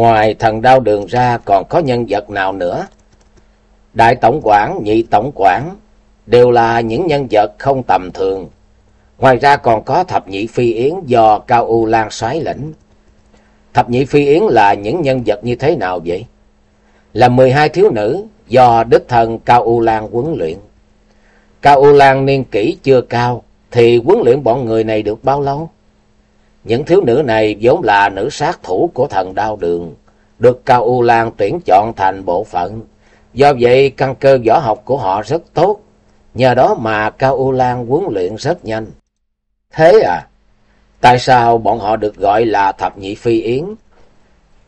Ngoài thần đao đường ra còn có nhân vật nào nữa? Đại tổng quản, nhị tổng quản đều là những nhân vật không tầm thường. Ngoài ra còn có thập nhị phi yến do Cao U Lan soái lĩnh. Thập nhị phi yến là những nhân vật như thế nào vậy? Là 12 thiếu nữ do đích thần Cao U Lan huấn luyện. Cao U Lan niên kỷ chưa cao thì huấn luyện bọn người này được bao lâu? Những thiếu nữ này vốn là nữ sát thủ của thần đao đường, được Cao U Lan tuyển chọn thành bộ phận. Do vậy căn cơ võ học của họ rất tốt, nhờ đó mà Cao U Lan huấn luyện rất nhanh. Thế à? Tại sao bọn họ được gọi là thập nhị phi yến?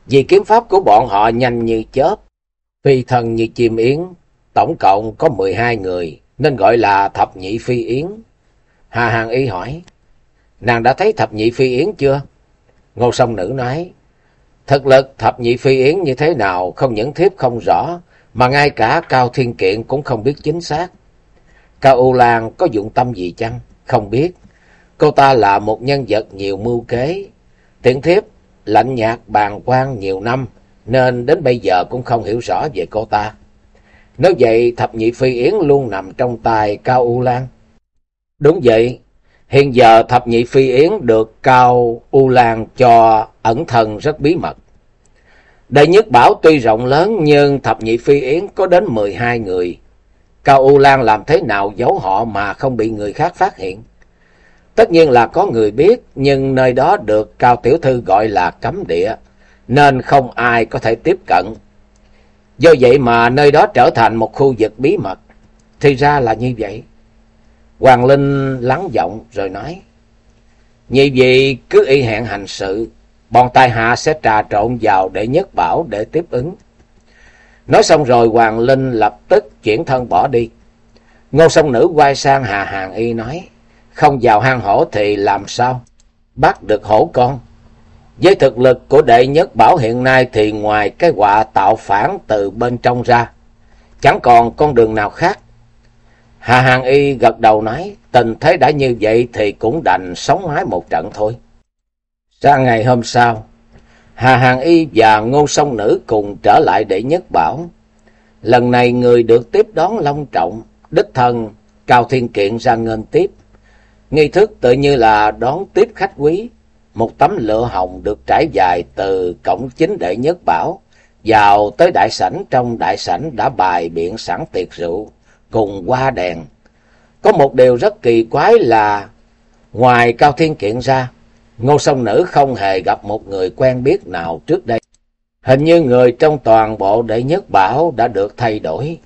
Vì kiếm pháp của bọn họ nhanh như chớp, phi thần như chim yến, tổng cộng có 12 người, nên gọi là thập nhị phi yến. Hà Hàng Y hỏi, Nàng đã thấy thập nhị phi yến chưa? Ngô sông nữ nói, thực lực thập nhị phi yến như thế nào không những thiếp không rõ, mà ngay cả Cao Thiên Kiện cũng không biết chính xác. Cao U Lan có dụng tâm gì chăng? Không biết. Cô ta là một nhân vật nhiều mưu kế. Tiện thiếp lạnh nhạt bàn quan nhiều năm, nên đến bây giờ cũng không hiểu rõ về cô ta. Nếu vậy, thập nhị phi yến luôn nằm trong tay Cao U Lan. Đúng vậy, Hiện giờ thập nhị phi yến được Cao U Lan cho ẩn thân rất bí mật. Đệ nhất bảo tuy rộng lớn nhưng thập nhị phi yến có đến 12 người. Cao U Lan làm thế nào giấu họ mà không bị người khác phát hiện? Tất nhiên là có người biết, nhưng nơi đó được Cao Tiểu Thư gọi là cấm địa, nên không ai có thể tiếp cận. Do vậy mà nơi đó trở thành một khu vực bí mật. Thì ra là như vậy. Hoàng Linh lắng giọng rồi nói. Như vậy cứ y hẹn hành sự, bọn tài hạ sẽ trà trộn vào để nhất bảo để tiếp ứng. Nói xong rồi Hoàng Linh lập tức chuyển thân bỏ đi. Ngô sông nữ quay sang Hà Hàng Y nói, không vào hang hổ thì làm sao? Bắt được hổ con. Với thực lực của đệ nhất bảo hiện nay thì ngoài cái quả tạo phản từ bên trong ra, chẳng còn con đường nào khác. Hà Hàng Y gật đầu nói, tình thế đã như vậy thì cũng đành sống mái một trận thôi. Sang ngày hôm sau, Hà Hàng Y và Ngô Sông Nữ cùng trở lại để nhất bảo. Lần này người được tiếp đón long trọng, đích thân Cao Thiên Kiện ra nghênh tiếp. Nghi thức tự như là đón tiếp khách quý. Một tấm lựa hồng được trải dài từ cổng chính đệ nhất bảo vào tới đại sảnh trong đại sảnh đã bài biện sẵn tiệc rượu cùng qua đèn. Có một điều rất kỳ quái là ngoài Cao Thiên Kiện ra, Ngô Sông Nữ không hề gặp một người quen biết nào trước đây. Hình như người trong toàn bộ đệ nhất bảo đã được thay đổi.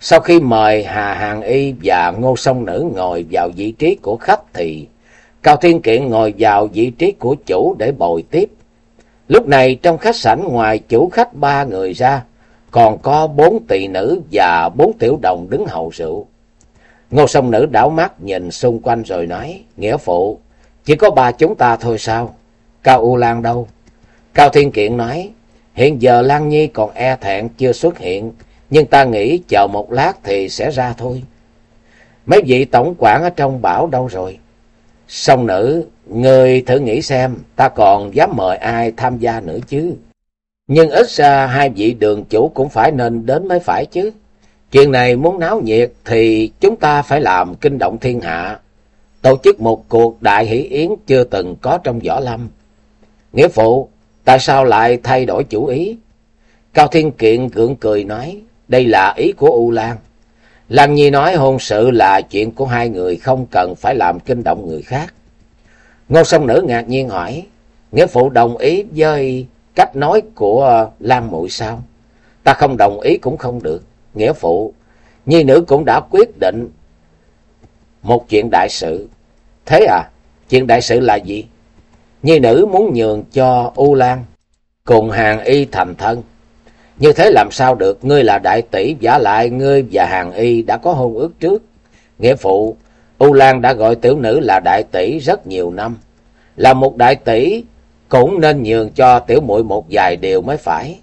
Sau khi mời Hà Hàng Y và Ngô Sông Nữ ngồi vào vị trí của khách thì Cao Thiên Kiện ngồi vào vị trí của chủ để bồi tiếp. Lúc này trong khách sảnh ngoài chủ khách ba người ra, còn có bốn tỳ nữ và bốn tiểu đồng đứng hầu rượu. Ngô sông nữ đảo mắt nhìn xung quanh rồi nói, nghĩa phụ, chỉ có ba chúng ta thôi sao? Cao U Lan đâu? Cao Thiên Kiện nói, hiện giờ Lan Nhi còn e thẹn chưa xuất hiện, nhưng ta nghĩ chờ một lát thì sẽ ra thôi. Mấy vị tổng quản ở trong bảo đâu rồi? Sông nữ, người thử nghĩ xem, ta còn dám mời ai tham gia nữa chứ? Nhưng ít ra hai vị đường chủ cũng phải nên đến mới phải chứ. Chuyện này muốn náo nhiệt thì chúng ta phải làm kinh động thiên hạ. Tổ chức một cuộc đại hỷ yến chưa từng có trong võ lâm. Nghĩa phụ, tại sao lại thay đổi chủ ý? Cao Thiên Kiện gượng cười nói, đây là ý của U Lan. Lan Nhi nói hôn sự là chuyện của hai người không cần phải làm kinh động người khác. Ngô sông nữ ngạc nhiên hỏi, nghĩa phụ đồng ý với cách nói của ờ, Lam Muội sao? Ta không đồng ý cũng không được. Nghĩa phụ, nhi nữ cũng đã quyết định. một chuyện đại sự. Thế à, chuyện đại sự là gì? Nhi nữ muốn nhường cho U Lan cùng hàng y thành thân. Như thế làm sao được, ngươi là đại tỷ, giả lại ngươi và hàng y đã có hôn ước trước. Nghĩa phụ, U Lan đã gọi tiểu nữ là đại tỷ rất nhiều năm. Là một đại tỷ, cũng nên nhường cho tiểu muội một vài điều mới phải.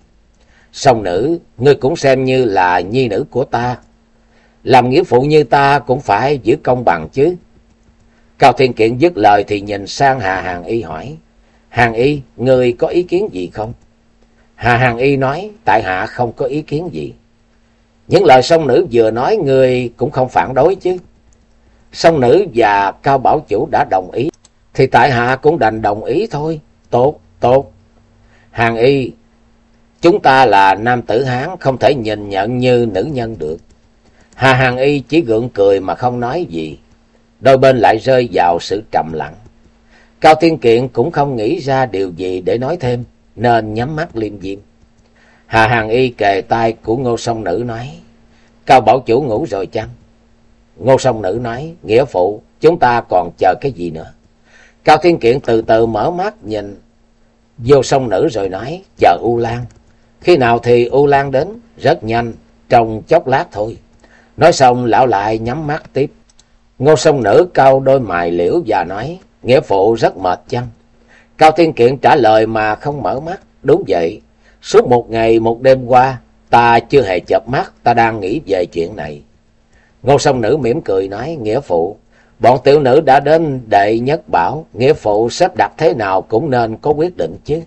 Song nữ, ngươi cũng xem như là nhi nữ của ta. Làm nghĩa phụ như ta cũng phải giữ công bằng chứ. Cao Thiên Kiện dứt lời thì nhìn sang Hà Hàng Y hỏi. Hàng Y, ngươi có ý kiến gì không? Hà Hàng Y nói, tại hạ không có ý kiến gì. Những lời song nữ vừa nói ngươi cũng không phản đối chứ. Song nữ và Cao Bảo Chủ đã đồng ý. Thì tại hạ cũng đành đồng ý thôi. Tốt, tốt. Hàng Y, chúng ta là nam tử Hán, không thể nhìn nhận như nữ nhân được. Hà Hàng Y chỉ gượng cười mà không nói gì. Đôi bên lại rơi vào sự trầm lặng. Cao Tiên Kiện cũng không nghĩ ra điều gì để nói thêm, nên nhắm mắt liêm diêm. Hà Hàng Y kề tay của ngô song nữ nói, Cao Bảo Chủ ngủ rồi chăng? Ngô song nữ nói, nghĩa phụ, chúng ta còn chờ cái gì nữa? Cao Thiên Kiện từ từ mở mắt nhìn vô sông nữ rồi nói, chờ U Lan. Khi nào thì U Lan đến? Rất nhanh, trong chốc lát thôi. Nói xong lão lại nhắm mắt tiếp. Ngô sông nữ cau đôi mày liễu và nói, nghĩa phụ rất mệt chăng? Cao Thiên Kiện trả lời mà không mở mắt. Đúng vậy, suốt một ngày một đêm qua, ta chưa hề chợp mắt, ta đang nghĩ về chuyện này. Ngô sông nữ mỉm cười nói, nghĩa phụ, bọn tiểu nữ đã đến đệ nhất bảo, nghĩa phụ sắp đặt thế nào cũng nên có quyết định chứ.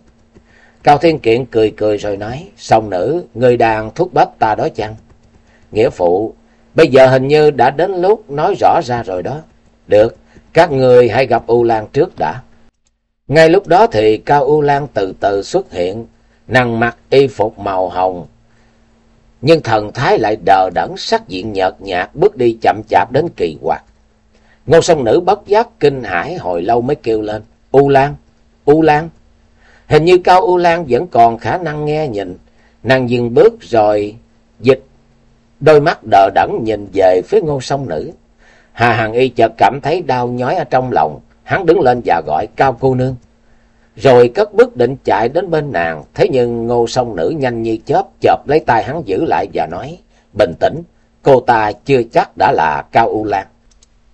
Cao Thiên Kiện cười cười rồi nói, song nữ, người đàn thúc bách ta đó chăng? Nghĩa phụ, bây giờ hình như đã đến lúc nói rõ ra rồi đó. Được, các người hãy gặp U Lan trước đã. Ngay lúc đó thì Cao U Lan từ từ xuất hiện, nàng mặc y phục màu hồng, nhưng thần thái lại đờ đẫn sắc diện nhợt nhạt bước đi chậm chạp đến kỳ quặc. Ngô sông nữ bất giác kinh hãi hồi lâu mới kêu lên, U Lan, U Lan. Hình như Cao U Lan vẫn còn khả năng nghe nhìn, nàng dừng bước rồi dịch đôi mắt đờ đẫn nhìn về phía ngô sông nữ. Hà Hằng Y chợt cảm thấy đau nhói ở trong lòng, hắn đứng lên và gọi Cao cô nương rồi cất bước định chạy đến bên nàng, thế nhưng ngô Sông nữ nhanh như chớp chợp lấy tay hắn giữ lại và nói, bình tĩnh, cô ta chưa chắc đã là Cao U Lan.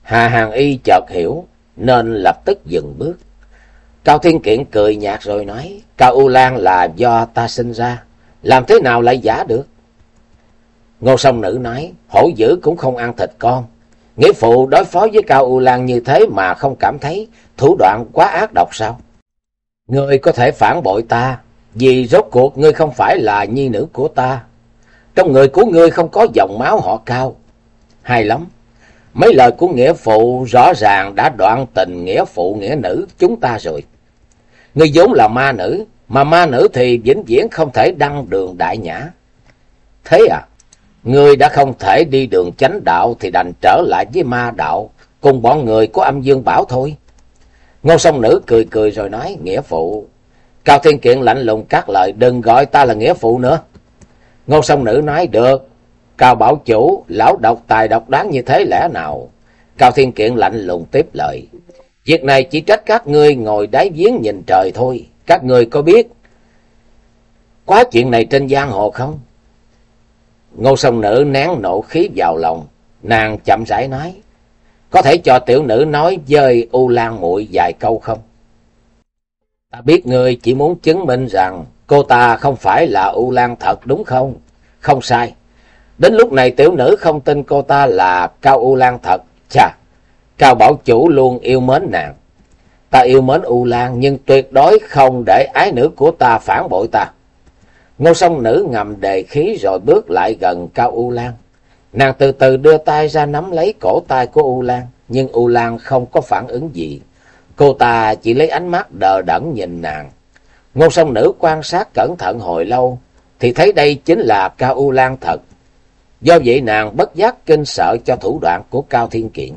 Hà Hàng Y chợt hiểu, nên lập tức dừng bước. Cao Thiên Kiện cười nhạt rồi nói, Cao U Lan là do ta sinh ra, làm thế nào lại giả được? Ngô song nữ nói, hổ dữ cũng không ăn thịt con. Nghĩa phụ đối phó với Cao U Lan như thế mà không cảm thấy thủ đoạn quá ác độc sao? Ngươi có thể phản bội ta, vì rốt cuộc ngươi không phải là nhi nữ của ta. Trong người của ngươi không có dòng máu họ cao. Hay lắm. Mấy lời của nghĩa phụ rõ ràng đã đoạn tình nghĩa phụ nghĩa nữ chúng ta rồi. Ngươi vốn là ma nữ, mà ma nữ thì vĩnh viễn không thể đăng đường đại nhã. Thế à, ngươi đã không thể đi đường chánh đạo thì đành trở lại với ma đạo, cùng bọn người của âm dương bảo thôi. Ngô song nữ cười cười rồi nói, nghĩa phụ. Cao Thiên Kiện lạnh lùng các lời, đừng gọi ta là nghĩa phụ nữa. Ngô song nữ nói, được. Cao bảo chủ, lão độc tài độc đáng như thế lẽ nào? Cao Thiên Kiện lạnh lùng tiếp lời. Việc này chỉ trách các ngươi ngồi đáy giếng nhìn trời thôi. Các ngươi có biết quá chuyện này trên giang hồ không? Ngô sông nữ nén nộ khí vào lòng. Nàng chậm rãi nói. Có thể cho tiểu nữ nói dơi U Lan muội vài câu không? Ta biết ngươi chỉ muốn chứng minh rằng cô ta không phải là U Lan thật đúng không? Không sai. Đến lúc này tiểu nữ không tin cô ta là Cao U Lan thật. Chà, Cao Bảo Chủ luôn yêu mến nàng. Ta yêu mến U Lan nhưng tuyệt đối không để ái nữ của ta phản bội ta. Ngô song nữ ngầm đề khí rồi bước lại gần Cao U Lan. Nàng từ từ đưa tay ra nắm lấy cổ tay của U Lan, nhưng U Lan không có phản ứng gì. Cô ta chỉ lấy ánh mắt đờ đẫn nhìn nàng. Ngô song nữ quan sát cẩn thận hồi lâu, thì thấy đây chính là Cao U Lan thật. Do vậy nàng bất giác kinh sợ cho thủ đoạn của Cao Thiên Kiện.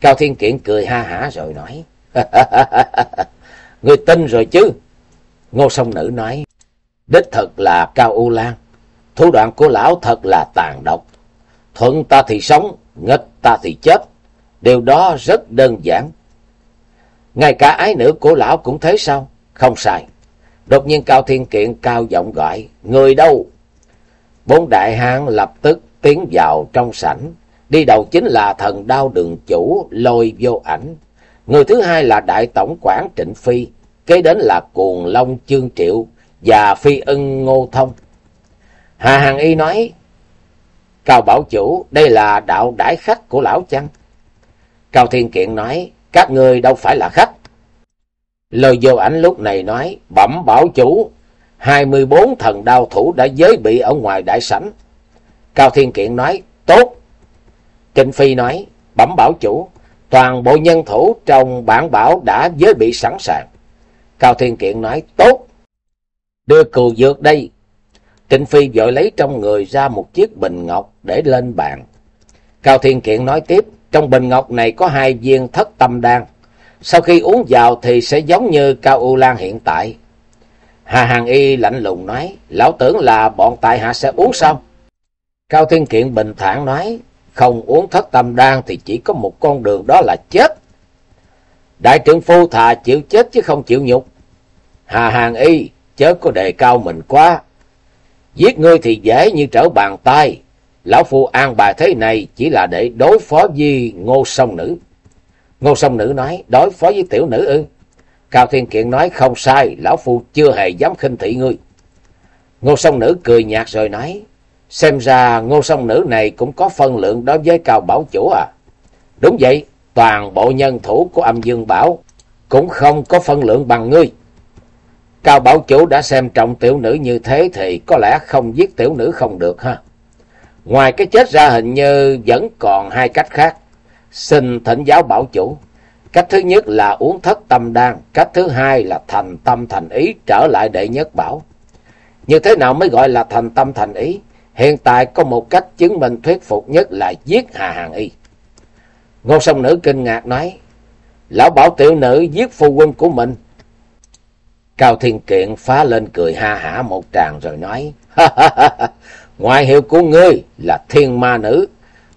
Cao Thiên Kiện cười ha hả rồi nói, Người tin rồi chứ? Ngô song nữ nói, Đích thật là Cao U Lan, thủ đoạn của lão thật là tàn độc. Thuận ta thì sống, nghịch ta thì chết. Điều đó rất đơn giản. Ngay cả ái nữ của lão cũng thế sao? Không sai. Đột nhiên Cao Thiên Kiện cao giọng gọi, người đâu? Bốn đại hán lập tức tiến vào trong sảnh. Đi đầu chính là thần đao đường chủ lôi vô ảnh. Người thứ hai là đại tổng quản Trịnh Phi. Kế đến là cuồng long chương triệu và phi ưng ngô thông. Hà Hằng Y nói, Cao Bảo Chủ, đây là đạo đãi khách của lão chăng? Cao Thiên Kiện nói, các người đâu phải là khách. Lời vô ảnh lúc này nói, bẩm Bảo Chủ, hai mươi bốn thần đao thủ đã giới bị ở ngoài đại sảnh. Cao Thiên Kiện nói, tốt. Trịnh Phi nói, bẩm Bảo Chủ, toàn bộ nhân thủ trong bản bảo đã giới bị sẵn sàng. Cao Thiên Kiện nói, tốt. Đưa cừu dược đây. Trịnh Phi vội lấy trong người ra một chiếc bình ngọc để lên bàn. Cao Thiên Kiện nói tiếp, trong bình ngọc này có hai viên thất tâm đan. Sau khi uống vào thì sẽ giống như Cao U Lan hiện tại. Hà Hàng Y lạnh lùng nói, lão tưởng là bọn tại hạ sẽ uống sao? Cao Thiên Kiện bình thản nói, không uống thất tâm đan thì chỉ có một con đường đó là chết. Đại trưởng phu thà chịu chết chứ không chịu nhục. Hà Hàng Y, chớ có đề cao mình quá. Giết ngươi thì dễ như trở bàn tay. Lão Phu an bài thế này chỉ là để đối phó với ngô sông nữ. Ngô sông nữ nói, đối phó với tiểu nữ ư. Cao Thiên Kiện nói, không sai, Lão Phu chưa hề dám khinh thị ngươi. Ngô song nữ cười nhạt rồi nói, xem ra ngô song nữ này cũng có phân lượng đối với Cao Bảo Chủ à. Đúng vậy, toàn bộ nhân thủ của âm dương bảo cũng không có phân lượng bằng ngươi. Cao Bảo Chủ đã xem trọng tiểu nữ như thế thì có lẽ không giết tiểu nữ không được ha. Ngoài cái chết ra hình như vẫn còn hai cách khác. Xin thỉnh giáo Bảo Chủ. Cách thứ nhất là uống thất tâm đan. Cách thứ hai là thành tâm thành ý trở lại đệ nhất bảo. Như thế nào mới gọi là thành tâm thành ý? Hiện tại có một cách chứng minh thuyết phục nhất là giết Hà Hàng Y. Ngô sông nữ kinh ngạc nói, Lão bảo tiểu nữ giết phu quân của mình Cao Thiên Kiện phá lên cười ha hả một tràng rồi nói, ngoại hiệu của ngươi là thiên ma nữ,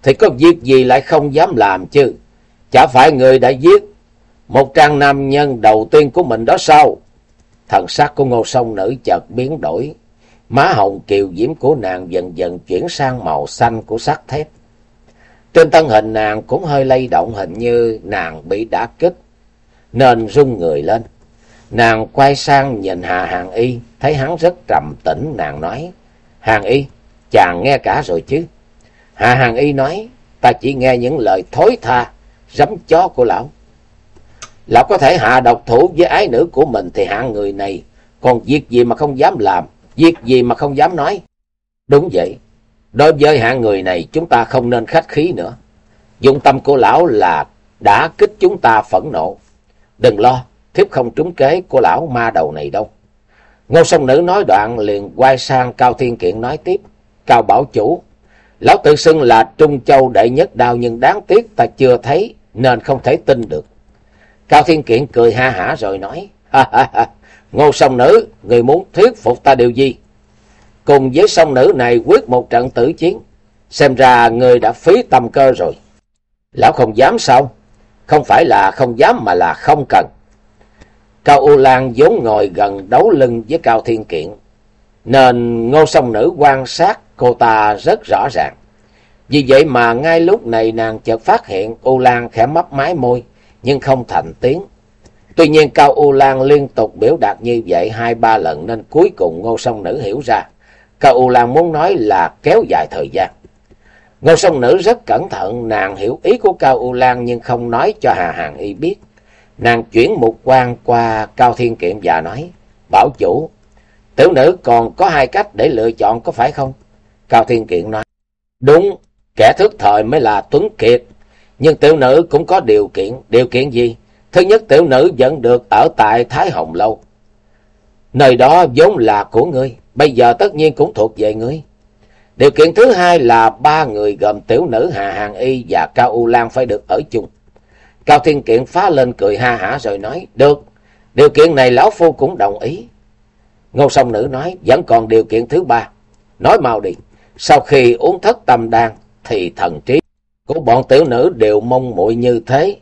thì có việc gì lại không dám làm chứ? Chả phải người đã giết một trang nam nhân đầu tiên của mình đó sao? Thần sắc của ngô sông nữ chợt biến đổi, má hồng kiều diễm của nàng dần dần chuyển sang màu xanh của sắt thép. Trên thân hình nàng cũng hơi lay động hình như nàng bị đả kích, nên rung người lên. Nàng quay sang nhìn Hà Hàng Y, thấy hắn rất trầm tĩnh, nàng nói, Hàng Y, chàng nghe cả rồi chứ? Hà Hàng Y nói, ta chỉ nghe những lời thối tha, rắm chó của lão. Lão có thể hạ độc thủ với ái nữ của mình thì hạng người này, còn việc gì mà không dám làm, việc gì mà không dám nói. Đúng vậy, đối với hạng người này chúng ta không nên khách khí nữa. Dụng tâm của lão là đã kích chúng ta phẫn nộ. Đừng lo, thiếp không trúng kế của lão ma đầu này đâu. Ngô sông nữ nói đoạn liền quay sang Cao Thiên Kiện nói tiếp. Cao Bảo Chủ, lão tự xưng là Trung Châu đệ nhất đao nhưng đáng tiếc ta chưa thấy nên không thể tin được. Cao Thiên Kiện cười ha hả rồi nói. Ha ha ha, Ngô sông nữ, người muốn thuyết phục ta điều gì? Cùng với sông nữ này quyết một trận tử chiến. Xem ra người đã phí tâm cơ rồi. Lão không dám sao? Không phải là không dám mà là không cần. Cao U Lan vốn ngồi gần đấu lưng với Cao Thiên Kiện, nên ngô song nữ quan sát cô ta rất rõ ràng. Vì vậy mà ngay lúc này nàng chợt phát hiện U Lan khẽ mấp mái môi, nhưng không thành tiếng. Tuy nhiên Cao U Lan liên tục biểu đạt như vậy hai ba lần nên cuối cùng ngô song nữ hiểu ra. Cao U Lan muốn nói là kéo dài thời gian. Ngô song nữ rất cẩn thận, nàng hiểu ý của Cao U Lan nhưng không nói cho Hà Hàng Y biết. Nàng chuyển một quan qua Cao Thiên Kiện và nói, Bảo chủ, tiểu nữ còn có hai cách để lựa chọn có phải không? Cao Thiên Kiện nói, đúng, kẻ thức thời mới là Tuấn Kiệt, nhưng tiểu nữ cũng có điều kiện, điều kiện gì? Thứ nhất tiểu nữ vẫn được ở tại Thái Hồng Lâu. Nơi đó vốn là của ngươi, bây giờ tất nhiên cũng thuộc về ngươi. Điều kiện thứ hai là ba người gồm tiểu nữ Hà Hàng Y và Cao U Lan phải được ở chung. Cao Thiên Kiện phá lên cười ha hả rồi nói, được, điều kiện này lão phu cũng đồng ý. Ngô song nữ nói, vẫn còn điều kiện thứ ba. Nói mau đi, sau khi uống thất tâm đan thì thần trí của bọn tiểu nữ đều mong muội như thế.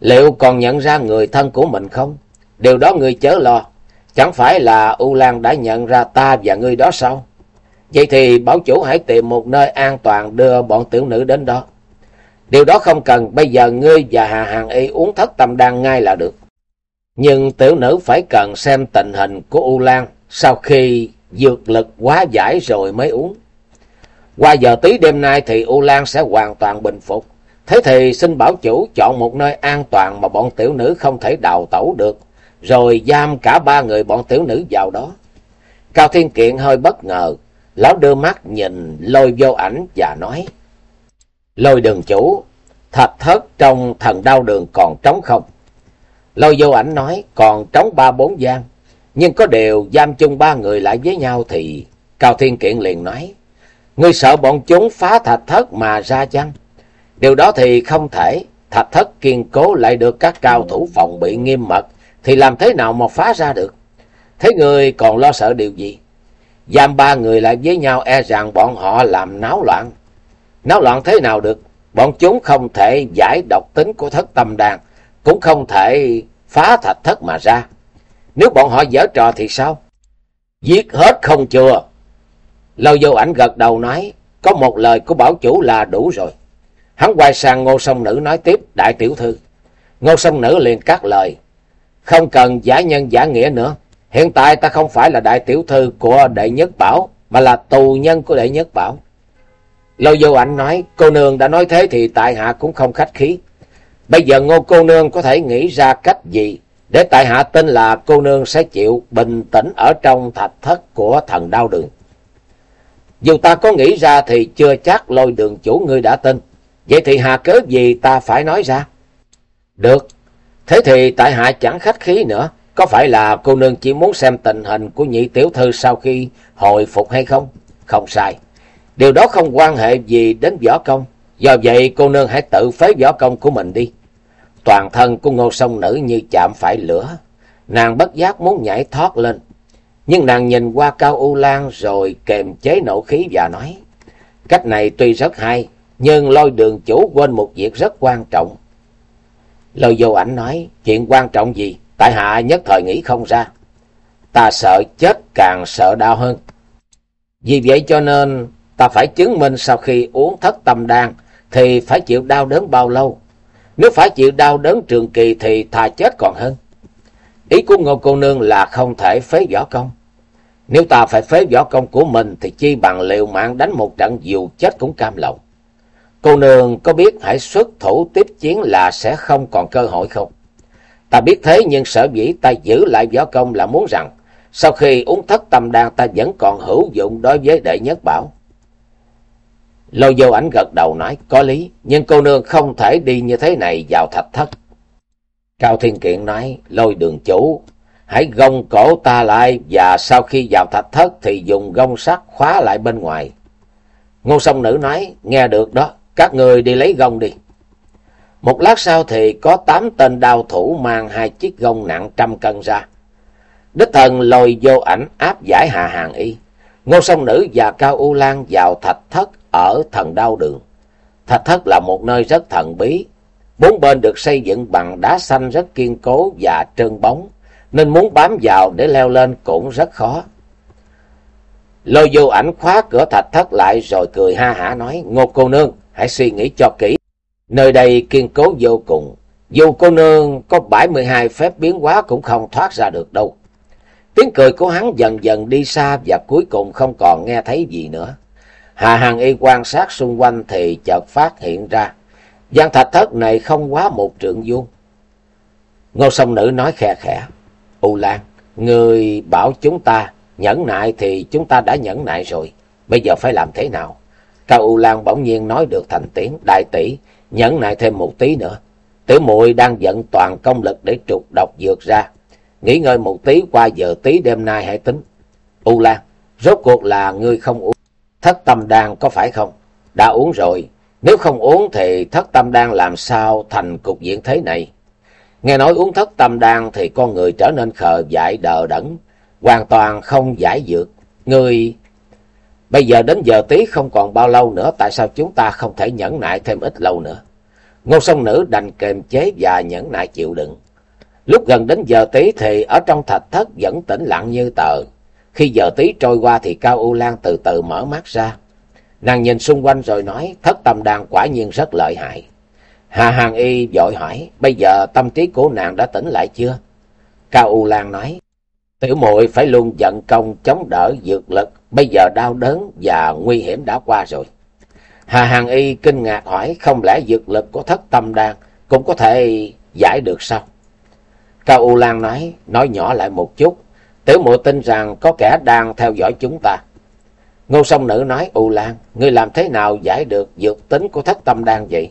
Liệu còn nhận ra người thân của mình không? Điều đó ngươi chớ lo. Chẳng phải là U Lan đã nhận ra ta và ngươi đó sao? Vậy thì bảo chủ hãy tìm một nơi an toàn đưa bọn tiểu nữ đến đó. Điều đó không cần, bây giờ ngươi và Hà Hàng Y uống thất tâm đan ngay là được. Nhưng tiểu nữ phải cần xem tình hình của U Lan sau khi dược lực quá giải rồi mới uống. Qua giờ tí đêm nay thì U Lan sẽ hoàn toàn bình phục. Thế thì xin bảo chủ chọn một nơi an toàn mà bọn tiểu nữ không thể đào tẩu được, rồi giam cả ba người bọn tiểu nữ vào đó. Cao Thiên Kiện hơi bất ngờ, lão đưa mắt nhìn lôi vô ảnh và nói. Lôi đường chủ, thạch thất trong thần đau đường còn trống không? Lôi vô ảnh nói còn trống ba bốn gian, nhưng có điều giam chung ba người lại với nhau thì... Cao Thiên Kiện liền nói, Ngươi sợ bọn chúng phá thạch thất mà ra chăng? Điều đó thì không thể, thạch thất kiên cố lại được các cao thủ phòng bị nghiêm mật, thì làm thế nào mà phá ra được? Thế người còn lo sợ điều gì? Giam ba người lại với nhau e rằng bọn họ làm náo loạn. Náo loạn thế nào được? Bọn chúng không thể giải độc tính của thất tâm đàn, cũng không thể phá thạch thất mà ra. Nếu bọn họ dở trò thì sao? Giết hết không chưa? Lâu vô ảnh gật đầu nói, có một lời của bảo chủ là đủ rồi. Hắn quay sang ngô sông nữ nói tiếp, đại tiểu thư. Ngô sông nữ liền cắt lời, không cần giả nhân giả nghĩa nữa. Hiện tại ta không phải là đại tiểu thư của đệ nhất bảo, mà là tù nhân của đệ nhất bảo. Lâu vô ảnh nói, cô nương đã nói thế thì tại hạ cũng không khách khí. Bây giờ ngô cô nương có thể nghĩ ra cách gì để tại hạ tin là cô nương sẽ chịu bình tĩnh ở trong thạch thất của thần đao đường. Dù ta có nghĩ ra thì chưa chắc lôi đường chủ ngươi đã tin. Vậy thì hà cớ gì ta phải nói ra? Được, thế thì tại hạ chẳng khách khí nữa. Có phải là cô nương chỉ muốn xem tình hình của nhị tiểu thư sau khi hồi phục hay không? Không sai. Điều đó không quan hệ gì đến võ công. Do vậy cô nương hãy tự phế võ công của mình đi. Toàn thân của ngô sông nữ như chạm phải lửa. Nàng bất giác muốn nhảy thoát lên. Nhưng nàng nhìn qua Cao U Lan rồi kềm chế nộ khí và nói. Cách này tuy rất hay, nhưng lôi đường chủ quên một việc rất quan trọng. Lôi vô ảnh nói, chuyện quan trọng gì? Tại hạ nhất thời nghĩ không ra. Ta sợ chết càng sợ đau hơn. Vì vậy cho nên ta phải chứng minh sau khi uống thất tâm đan thì phải chịu đau đớn bao lâu. Nếu phải chịu đau đớn trường kỳ thì thà chết còn hơn. Ý của Ngô cô nương là không thể phế võ công. Nếu ta phải phế võ công của mình thì chi bằng liều mạng đánh một trận dù chết cũng cam lòng. Cô nương có biết hãy xuất thủ tiếp chiến là sẽ không còn cơ hội không? Ta biết thế nhưng sở dĩ ta giữ lại võ công là muốn rằng sau khi uống thất tâm đan ta vẫn còn hữu dụng đối với đệ nhất bảo. Lô vô ảnh gật đầu nói, có lý, nhưng cô nương không thể đi như thế này vào thạch thất. Cao Thiên Kiện nói, lôi đường chủ, hãy gông cổ ta lại và sau khi vào thạch thất thì dùng gông sắt khóa lại bên ngoài. Ngô sông nữ nói, nghe được đó, các người đi lấy gông đi. Một lát sau thì có tám tên đao thủ mang hai chiếc gông nặng trăm cân ra. Đích thần lôi vô ảnh áp giải hạ hàng y. Ngô sông nữ và Cao U Lan vào thạch thất ở thần đao đường. Thạch thất là một nơi rất thần bí, Bốn bên được xây dựng bằng đá xanh rất kiên cố và trơn bóng, nên muốn bám vào để leo lên cũng rất khó. Lôi vô ảnh khóa cửa thạch thất lại rồi cười ha hả nói, Ngô cô nương, hãy suy nghĩ cho kỹ. Nơi đây kiên cố vô cùng, dù cô nương có bảy mươi hai phép biến hóa cũng không thoát ra được đâu. Tiếng cười của hắn dần dần đi xa và cuối cùng không còn nghe thấy gì nữa. Hà Hằng Y quan sát xung quanh thì chợt phát hiện ra gian thạch thất này không quá một trượng vuông. Ngô sông nữ nói khe khẽ. U Lan, người bảo chúng ta nhẫn nại thì chúng ta đã nhẫn nại rồi. Bây giờ phải làm thế nào? Cao U Lan bỗng nhiên nói được thành tiếng. Đại tỷ, nhẫn nại thêm một tí nữa. Tiểu muội đang dẫn toàn công lực để trục độc dược ra. Nghỉ ngơi một tí qua giờ tí đêm nay hãy tính. U Lan, rốt cuộc là ngươi không uống. Thất tâm đan có phải không? Đã uống rồi, nếu không uống thì thất tâm đan làm sao thành cục diện thế này? Nghe nói uống thất tâm đan thì con người trở nên khờ dại đờ đẫn, hoàn toàn không giải dược. Người... Bây giờ đến giờ tí không còn bao lâu nữa, tại sao chúng ta không thể nhẫn nại thêm ít lâu nữa? Ngô sông nữ đành kềm chế và nhẫn nại chịu đựng. Lúc gần đến giờ tí thì ở trong thạch thất vẫn tĩnh lặng như tờ. Khi giờ tí trôi qua thì Cao U Lan từ từ mở mắt ra. Nàng nhìn xung quanh rồi nói, thất tâm đan quả nhiên rất lợi hại. Hà Hàng Y vội hỏi, bây giờ tâm trí của nàng đã tỉnh lại chưa? Cao U Lan nói, tiểu muội phải luôn giận công chống đỡ dược lực, bây giờ đau đớn và nguy hiểm đã qua rồi. Hà Hàng Y kinh ngạc hỏi, không lẽ dược lực của thất tâm đan cũng có thể giải được sao? Cao U Lan nói, nói nhỏ lại một chút, tiểu muội tin rằng có kẻ đang theo dõi chúng ta. Ngô sông nữ nói, U Lan, ngươi làm thế nào giải được dược tính của thất tâm đan vậy?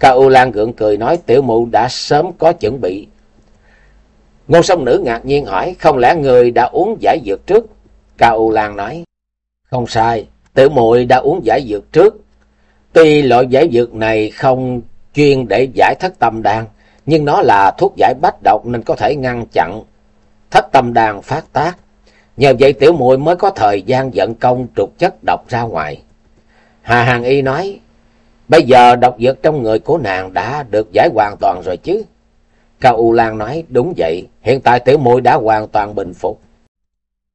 Ca U Lan gượng cười nói, tiểu mụ đã sớm có chuẩn bị. Ngô sông nữ ngạc nhiên hỏi, không lẽ người đã uống giải dược trước? Ca U Lan nói, không sai, tiểu muội đã uống giải dược trước. Tuy loại giải dược này không chuyên để giải thất tâm đan, nhưng nó là thuốc giải bách độc nên có thể ngăn chặn thất tâm đan phát tác. Nhờ vậy tiểu muội mới có thời gian vận công trục chất độc ra ngoài. Hà Hàng Y nói, bây giờ độc dược trong người của nàng đã được giải hoàn toàn rồi chứ. Cao U Lan nói, đúng vậy, hiện tại tiểu muội đã hoàn toàn bình phục.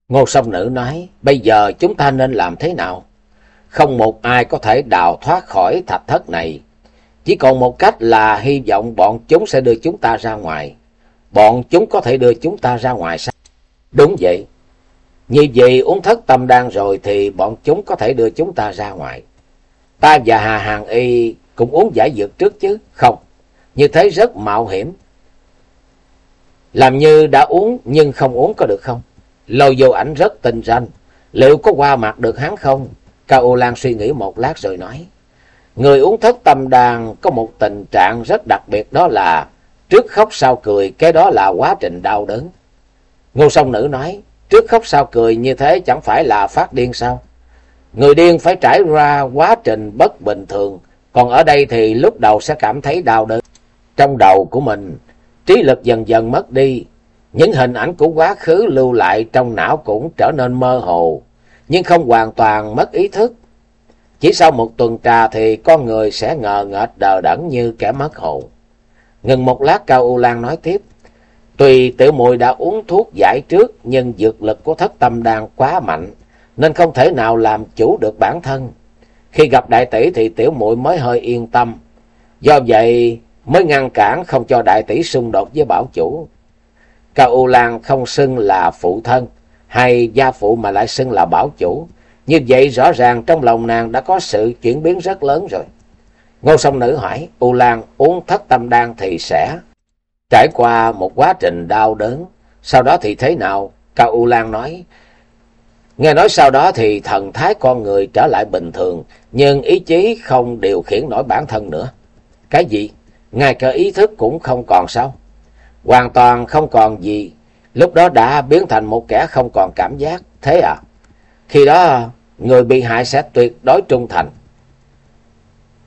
Ngô Sông Nữ nói, bây giờ chúng ta nên làm thế nào? Không một ai có thể đào thoát khỏi thạch thất này. Chỉ còn một cách là hy vọng bọn chúng sẽ đưa chúng ta ra ngoài. Bọn chúng có thể đưa chúng ta ra ngoài sao? Đúng vậy. Như vậy uống thất tâm đan rồi thì bọn chúng có thể đưa chúng ta ra ngoài. Ta và Hà Hàng Y cũng uống giải dược trước chứ? Không. Như thế rất mạo hiểm. Làm như đã uống nhưng không uống có được không? Lôi vô ảnh rất tình ranh. Liệu có qua mặt được hắn không? Cao Ô Lan suy nghĩ một lát rồi nói. Người uống thất tâm đàn có một tình trạng rất đặc biệt đó là trước khóc sau cười, cái đó là quá trình đau đớn. Ngô sông nữ nói, trước khóc sau cười như thế chẳng phải là phát điên sao? Người điên phải trải qua quá trình bất bình thường, còn ở đây thì lúc đầu sẽ cảm thấy đau đớn. Trong đầu của mình, trí lực dần dần mất đi, những hình ảnh của quá khứ lưu lại trong não cũng trở nên mơ hồ, nhưng không hoàn toàn mất ý thức. Chỉ sau một tuần trà thì con người sẽ ngờ ngợt đờ đẫn như kẻ mất hồn. Ngừng một lát Cao U Lan nói tiếp. Tuy tiểu muội đã uống thuốc giải trước nhưng dược lực của thất tâm đang quá mạnh nên không thể nào làm chủ được bản thân. Khi gặp đại tỷ thì tiểu muội mới hơi yên tâm. Do vậy mới ngăn cản không cho đại tỷ xung đột với bảo chủ. Cao U Lan không xưng là phụ thân hay gia phụ mà lại xưng là bảo chủ. Như vậy rõ ràng trong lòng nàng đã có sự chuyển biến rất lớn rồi. Ngô sông nữ hỏi, U Lan uống thất tâm đan thì sẽ trải qua một quá trình đau đớn. Sau đó thì thế nào? Cao U Lan nói, nghe nói sau đó thì thần thái con người trở lại bình thường, nhưng ý chí không điều khiển nổi bản thân nữa. Cái gì? Ngay cả ý thức cũng không còn sao? Hoàn toàn không còn gì. Lúc đó đã biến thành một kẻ không còn cảm giác. Thế à? Khi đó người bị hại sẽ tuyệt đối trung thành.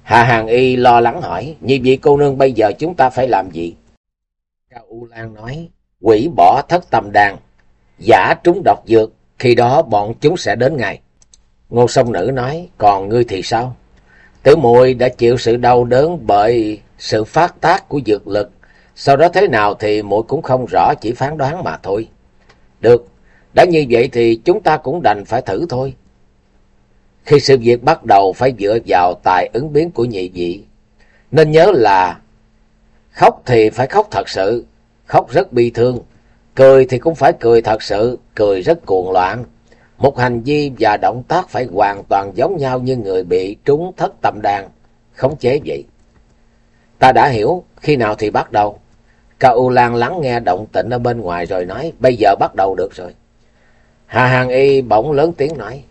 Hà Hàng Y lo lắng hỏi, như vậy cô nương bây giờ chúng ta phải làm gì? Cao U Lan nói, quỷ bỏ thất tâm đàn, giả trúng độc dược, khi đó bọn chúng sẽ đến ngay. Ngô sông nữ nói, còn ngươi thì sao? Tử muội đã chịu sự đau đớn bởi sự phát tác của dược lực, sau đó thế nào thì muội cũng không rõ, chỉ phán đoán mà thôi. Được, đã như vậy thì chúng ta cũng đành phải thử thôi. Khi sự việc bắt đầu phải dựa vào tài ứng biến của nhị vị. Nên nhớ là khóc thì phải khóc thật sự, khóc rất bi thương. Cười thì cũng phải cười thật sự, cười rất cuồng loạn. Một hành vi và động tác phải hoàn toàn giống nhau như người bị trúng thất tâm đan, khống chế vậy. Ta đã hiểu, khi nào thì bắt đầu. Cao U Lan lắng nghe động tĩnh ở bên ngoài rồi nói, bây giờ bắt đầu được rồi. Hà Hàng Y bỗng lớn tiếng nói,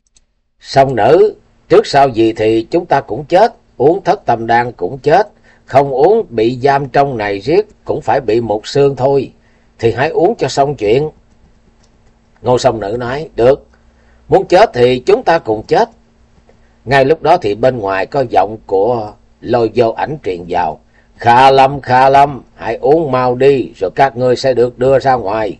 Song nữ, trước sau gì thì chúng ta cũng chết, uống thất tâm đan cũng chết, không uống bị giam trong này riết cũng phải bị một xương thôi, thì hãy uống cho xong chuyện. Ngô song nữ nói, được, muốn chết thì chúng ta cùng chết. Ngay lúc đó thì bên ngoài có giọng của lôi vô ảnh truyền vào. Kha lâm, kha lâm, hãy uống mau đi, rồi các ngươi sẽ được đưa ra ngoài.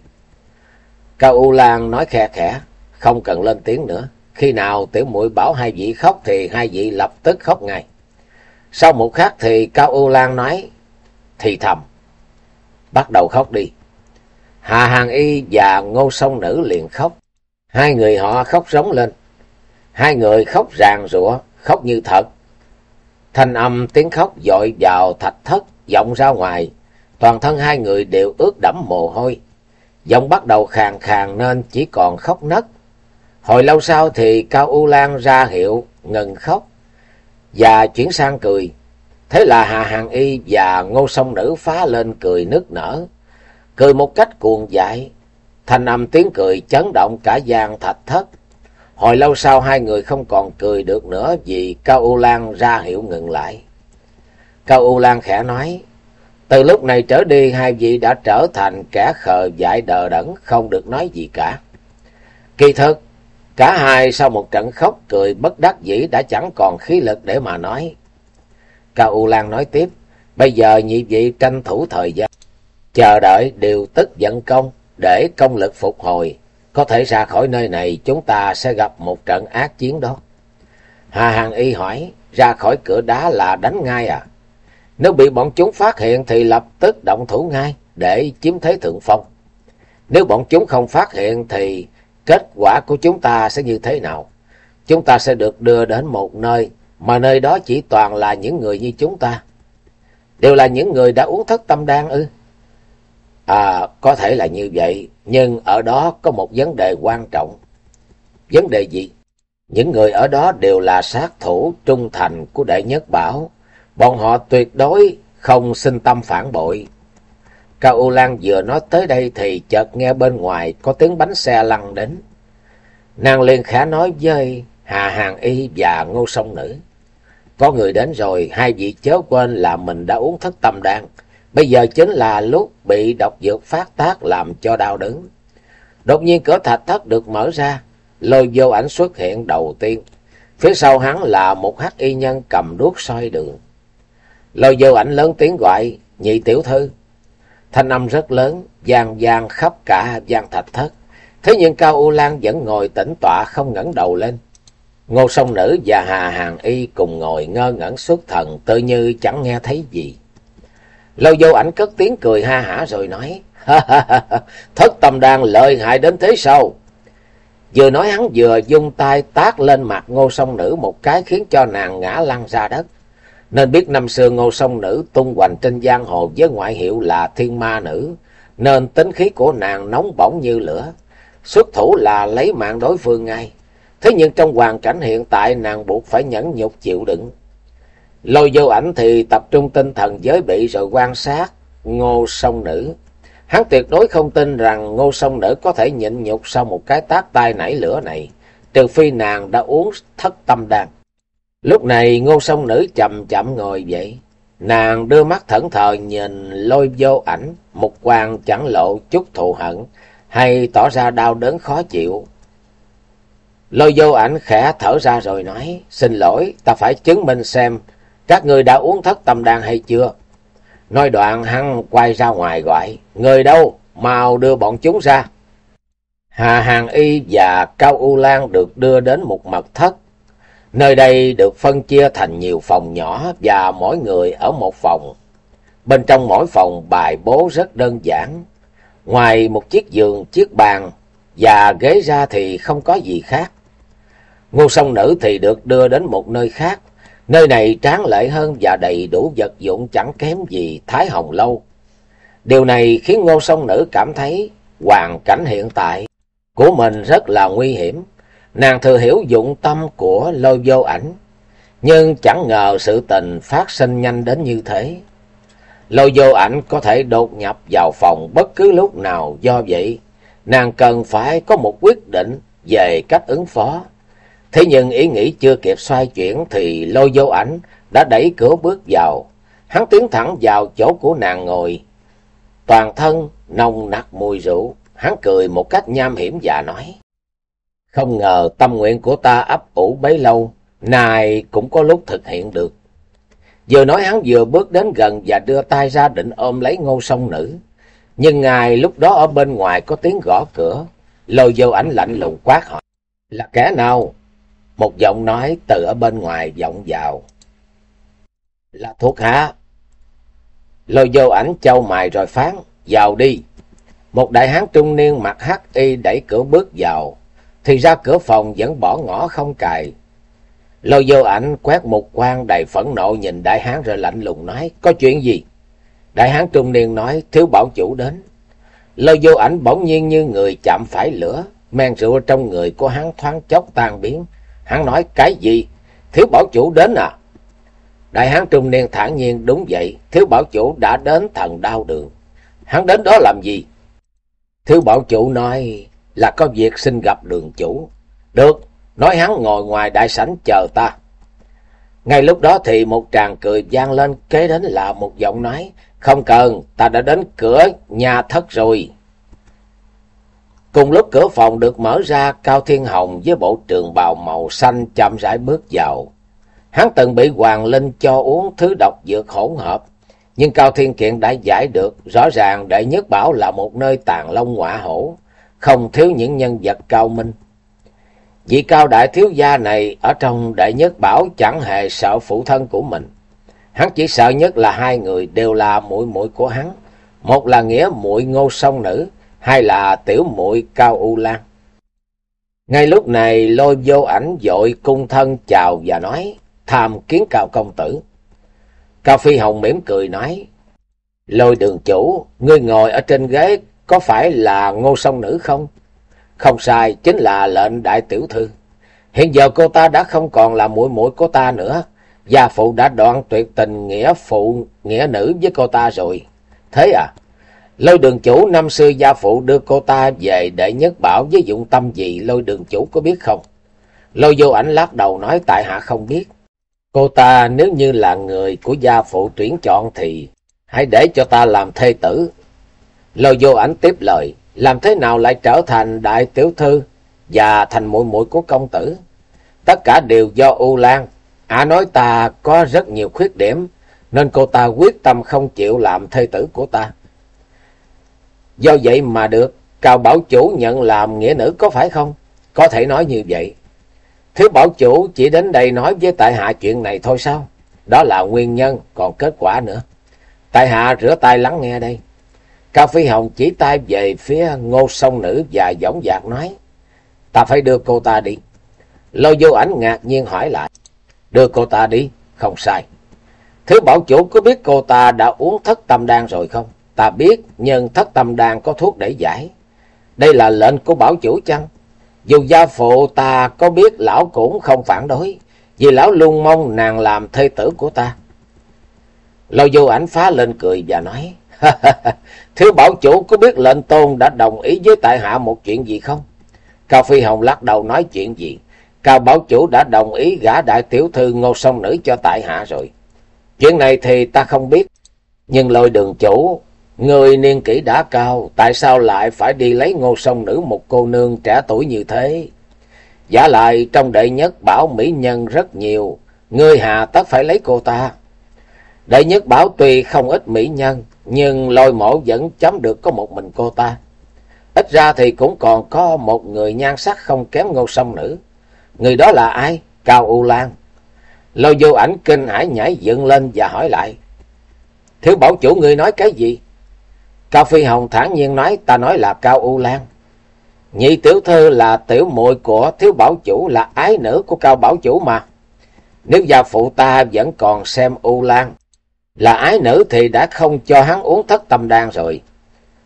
Cao U Lan nói khe khẽ, không cần lên tiếng nữa. Khi nào tiểu muội bảo hai vị khóc thì hai vị lập tức khóc ngay. Sau một khắc thì Cao U Lan nói, thì thầm, bắt đầu khóc đi. Hà Hàng Y và Ngô Sông Nữ liền khóc. Hai người họ khóc rống lên. Hai người khóc ràng rụa, khóc như thật. Thanh âm tiếng khóc dội vào thạch thất, vọng ra ngoài. Toàn thân hai người đều ướt đẫm mồ hôi. Giọng bắt đầu khàn khàn nên chỉ còn khóc nấc. Hồi lâu sau thì Cao U Lan ra hiệu ngừng khóc và chuyển sang cười. Thế là Hà Hàng Y và Ngô Sông Nữ phá lên cười nức nở. Cười một cách cuồng dại. Thanh âm tiếng cười chấn động cả gian thạch thất. Hồi lâu sau hai người không còn cười được nữa vì Cao U Lan ra hiệu ngừng lại. Cao U Lan khẽ nói, từ lúc này trở đi hai vị đã trở thành kẻ khờ dại đờ đẫn không được nói gì cả. Kỳ thực, cả hai sau một trận khóc cười bất đắc dĩ đã chẳng còn khí lực để mà nói. Cao U Lan nói tiếp, bây giờ nhị vị tranh thủ thời gian, chờ đợi điều tức dẫn công để công lực phục hồi có thể ra khỏi nơi này chúng ta sẽ gặp một trận ác chiến đó. Hà Hàng Y hỏi, ra khỏi cửa đá là đánh ngay à? Nếu bị bọn chúng phát hiện thì lập tức động thủ ngay để chiếm thế thượng phong. Nếu bọn chúng không phát hiện thì kết quả của chúng ta sẽ như thế nào? Chúng ta sẽ được đưa đến một nơi mà nơi đó chỉ toàn là những người như chúng ta. Đều là những người đã uống thất tâm đan ư? À, có thể là như vậy, nhưng ở đó có một vấn đề quan trọng. Vấn đề gì? Những người ở đó đều là sát thủ trung thành của đệ nhất bảo. Bọn họ tuyệt đối không sinh tâm phản bội. Cao U Lan vừa nói tới đây thì chợt nghe bên ngoài có tiếng bánh xe lăn đến. Nàng liền khả nói với Hà Hàng Y và Ngô Sông Nữ. Có người đến rồi, hai vị chớ quên là mình đã uống thất tâm đan. Bây giờ chính là lúc bị độc dược phát tác làm cho đau đớn. Đột nhiên cửa thạch thất được mở ra, lôi vô ảnh xuất hiện đầu tiên. Phía sau hắn là một hắc y nhân cầm đuốc soi đường. Lôi vô ảnh lớn tiếng gọi, nhị tiểu thư. Thanh âm rất lớn, vang vang khắp cả gian thạch thất. Thế nhưng Cao U Lan vẫn ngồi tĩnh tọa không ngẩng đầu lên. Ngô sông nữ và Hà Hàng Y cùng ngồi ngơ ngẩn xuất thần tự như chẳng nghe thấy gì. Lâu vô ảnh cất tiếng cười ha hả rồi nói, thất tâm đan lợi hại đến thế sao? Vừa nói hắn vừa dung tay tác lên mặt ngô sông nữ một cái khiến cho nàng ngã lăn ra đất. Nên biết năm xưa ngô sông nữ tung hoành trên giang hồ với ngoại hiệu là thiên ma nữ, nên tính khí của nàng nóng bỏng như lửa. Xuất thủ là lấy mạng đối phương ngay. Thế nhưng trong hoàn cảnh hiện tại nàng buộc phải nhẫn nhục chịu đựng. Lôi vô ảnh thì tập trung tinh thần giới bị rồi quan sát ngô sông nữ. Hắn tuyệt đối không tin rằng ngô sông nữ có thể nhịn nhục sau một cái tác tai nảy lửa này, trừ phi nàng đã uống thất tâm đan. Lúc này ngô sông nữ chậm chậm ngồi dậy. Nàng đưa mắt thẫn thờ nhìn lôi vô ảnh, một quan chẳng lộ chút thù hận, hay tỏ ra đau đớn khó chịu. Lôi vô ảnh khẽ thở ra rồi nói, xin lỗi, ta phải chứng minh xem các người đã uống thất tâm đan hay chưa? Nói đoạn hắn quay ra ngoài gọi, người đâu, mau đưa bọn chúng ra. Hà Hàng Y và Cao U Lan được đưa đến một mật thất. Nơi đây được phân chia thành nhiều phòng nhỏ và mỗi người ở một phòng. Bên trong mỗi phòng bài bố rất đơn giản. Ngoài một chiếc giường, chiếc bàn và ghế ra thì không có gì khác. Ngô sông nữ thì được đưa đến một nơi khác Nơi này tráng lệ hơn và đầy đủ vật dụng chẳng kém gì Thái Hồng Lâu. Điều này khiến ngô sông nữ cảm thấy hoàn cảnh hiện tại của mình rất là nguy hiểm. Nàng thừa hiểu dụng tâm của lôi vô ảnh, nhưng chẳng ngờ sự tình phát sinh nhanh đến như thế. Lôi vô ảnh có thể đột nhập vào phòng bất cứ lúc nào do vậy. Nàng cần phải có một quyết định về cách ứng phó. Thế nhưng ý nghĩ chưa kịp xoay chuyển thì lôi vô ảnh đã đẩy cửa bước vào. Hắn tiến thẳng vào chỗ của nàng ngồi. Toàn thân nồng nặc mùi rượu. Hắn cười một cách nham hiểm và nói. Không ngờ tâm nguyện của ta ấp ủ bấy lâu, nay cũng có lúc thực hiện được. Vừa nói hắn vừa bước đến gần và đưa tay ra định ôm lấy ngô sông nữ. Nhưng ngài lúc đó ở bên ngoài có tiếng gõ cửa. Lôi vô ảnh lạnh lùng quát hỏi. Là kẻ nào? Một giọng nói từ ở bên ngoài vọng vào. Là thuốc há. Lôi vô ảnh châu mài rồi phán. Vào đi. Một đại hán trung niên mặc hắc y đẩy cửa bước vào. Thì ra cửa phòng vẫn bỏ ngỏ không cài. Lôi vô ảnh quét một quan đầy phẫn nộ nhìn đại hán rồi lạnh lùng nói. Có chuyện gì? Đại hán trung niên nói. Thiếu bảo chủ đến. Lôi vô ảnh bỗng nhiên như người chạm phải lửa. Men rượu trong người của hắn thoáng chốc tan biến. Hắn nói, cái gì? Thiếu bảo chủ đến à? Đại hán trung niên thản nhiên đúng vậy. Thiếu bảo chủ đã đến thần đau đường. Hắn đến đó làm gì? Thiếu bảo chủ nói là có việc xin gặp đường chủ. Được, nói hắn ngồi ngoài đại sảnh chờ ta. Ngay lúc đó thì một tràng cười vang lên kế đến là một giọng nói. Không cần, ta đã đến cửa nhà thất rồi. Cùng lúc cửa phòng được mở ra, Cao Thiên Hồng với bộ trường bào màu xanh chậm rãi bước vào. Hắn từng bị Hoàng Linh cho uống thứ độc dược hỗn hợp, nhưng Cao Thiên Kiện đã giải được, rõ ràng Đệ Nhất Bảo là một nơi tàn long ngọa hổ, không thiếu những nhân vật cao minh. Vị cao đại thiếu gia này ở trong đại Nhất Bảo chẳng hề sợ phụ thân của mình. Hắn chỉ sợ nhất là hai người đều là muội muội của hắn, một là nghĩa muội Ngô Song Nữ, hai là tiểu muội Cao U Lan. Ngay lúc này lôi vô ảnh dội cung thân chào và nói, tham kiến Cao Công Tử. Cao Phi Hồng mỉm cười nói, lôi đường chủ, ngươi ngồi ở trên ghế có phải là ngô song nữ không? Không sai, chính là lệnh đại tiểu thư. Hiện giờ cô ta đã không còn là muội muội của ta nữa. Gia phụ đã đoạn tuyệt tình nghĩa phụ, nghĩa nữ với cô ta rồi. Thế à? Lôi đường chủ năm xưa gia phụ đưa cô ta về để nhất bảo với dụng tâm gì lôi đường chủ có biết không? Lôi vô ảnh lắc đầu nói tại hạ không biết. Cô ta nếu như là người của gia phụ tuyển chọn thì hãy để cho ta làm thê tử. Lôi vô ảnh tiếp lời, làm thế nào lại trở thành đại tiểu thư và thành muội muội của công tử? Tất cả đều do U Lan. Ả nói ta có rất nhiều khuyết điểm, nên cô ta quyết tâm không chịu làm thê tử của ta. Do vậy mà được, Cao Bảo Chủ nhận làm nghĩa nữ có phải không? Có thể nói như vậy. Thiếu Bảo Chủ chỉ đến đây nói với tại hạ chuyện này thôi sao? Đó là nguyên nhân, còn kết quả nữa. Tại hạ rửa tay lắng nghe đây. Cao Phi Hồng chỉ tay về phía ngô sông nữ và dõng dạc nói. Ta phải đưa cô ta đi. Lô vô ảnh ngạc nhiên hỏi lại. Đưa cô ta đi, không sai. Thứ bảo chủ có biết cô ta đã uống thất tâm đan rồi không? Ta biết, nhưng thất tâm đan có thuốc để giải. Đây là lệnh của bảo chủ chăng? Dù gia phụ ta có biết lão cũng không phản đối, vì lão luôn mong nàng làm thê tử của ta. Lâu vô ảnh phá lên cười và nói, Thiếu bảo chủ có biết lệnh tôn đã đồng ý với tại hạ một chuyện gì không? Cao Phi Hồng lắc đầu nói chuyện gì? Cao bảo chủ đã đồng ý gả đại tiểu thư ngô sông nữ cho tại hạ rồi. Chuyện này thì ta không biết. Nhưng lôi đường chủ, người niên kỷ đã cao, tại sao lại phải đi lấy ngô sông nữ một cô nương trẻ tuổi như thế? Giả lại trong đệ nhất bảo mỹ nhân rất nhiều, ngươi hà tất phải lấy cô ta. Đệ nhất bảo tuy không ít mỹ nhân, nhưng lôi mổ vẫn chấm được có một mình cô ta. Ít ra thì cũng còn có một người nhan sắc không kém ngô sông nữ. Người đó là ai? Cao U Lan. Lôi vô ảnh kinh hãi nhảy dựng lên và hỏi lại. Thiếu bảo chủ người nói cái gì? Cao Phi Hồng thản nhiên nói, ta nói là Cao U Lan. Nhị tiểu thư là tiểu muội của thiếu bảo chủ là ái nữ của Cao bảo chủ mà. Nếu gia phụ ta vẫn còn xem U Lan là ái nữ thì đã không cho hắn uống thất tâm đan rồi.